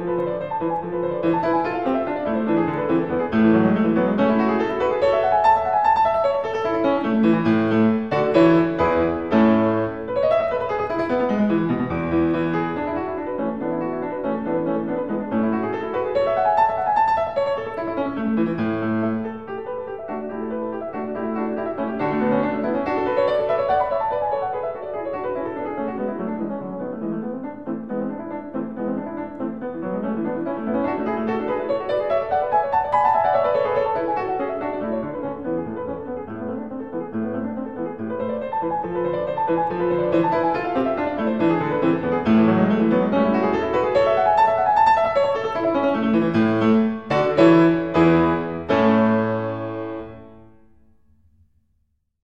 Música